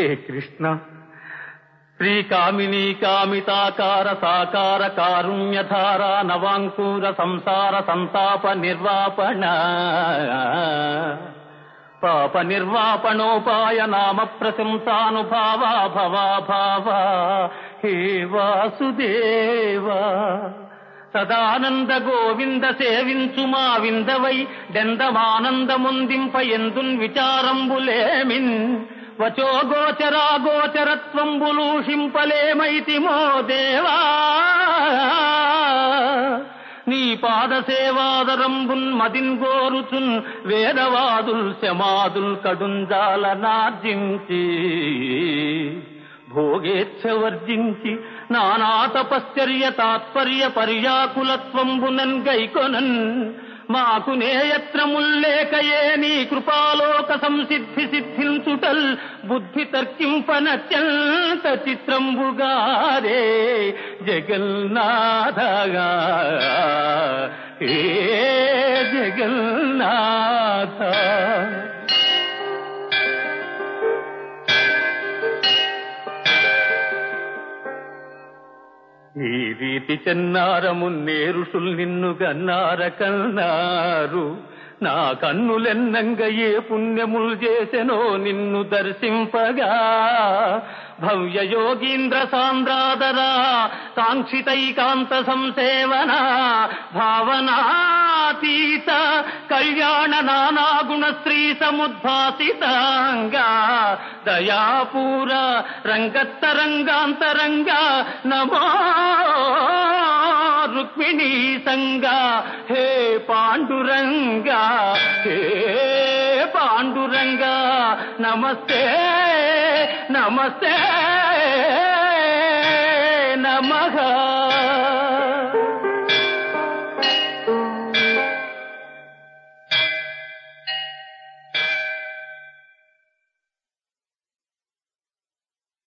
హే కృష్ణ. శ్రీకామినీ కామితాకార సాకార కారుణ్యధార నవాంకూర సంసార సంతాప నిర్వాపణ. పాప నిర్వాపణోపాయ నామ ప్రశంసానుభావ భవా భావ హే వాసుదేవా. సదానంద గోవింద సేవించు మా విందవై డెందమానందముందింప ఎందున్ విచారంబులేమిన్. వచో గోచరా గోచరత్వంబులూషింపలేమైతిమో దేవా నీ పాదసేవాదరంబున్ మదిన్ గోరుచున్ వేదవాదుల్ శమాదుల్ కడుంజాల నార్జించి భోగేచ్ఛ వర్జించి నానా తపశ్చర్య తాత్పర్య పర్యాకులత్వంబునన్ గైకొనన్ మాకు నేయత్రముల్లేకయే నీ కృపాలోక సంసిద్ధి సిద్ధించుటల్ బుద్ధి తర్కింపనత్యంత చిత్రంబుగారే జగన్నాథగా ఏ జగన్నాథ. నీ రీతి చెన్నారము నేరుషుల్ నిన్ను గన్నార కన్నారు. నా కన్నులెన్నంగ ఏ పుణ్యములు చేసెనో నిన్ను దర్శింపగా. భవ్య యోగీంద్ర సాంద్రాదరా కాంక్షితైకాంత సంసేవన భావనా భావనాతీత కళ్యాణ నానాగుణ శ్రీ సముద్భాసితాంగా దయాపూర రంగత్తరంగాంతరంగ నమో రుక్మిణీ సంగా హే పాండురంగా హే పాండురంగా నమస్తే నమస్తే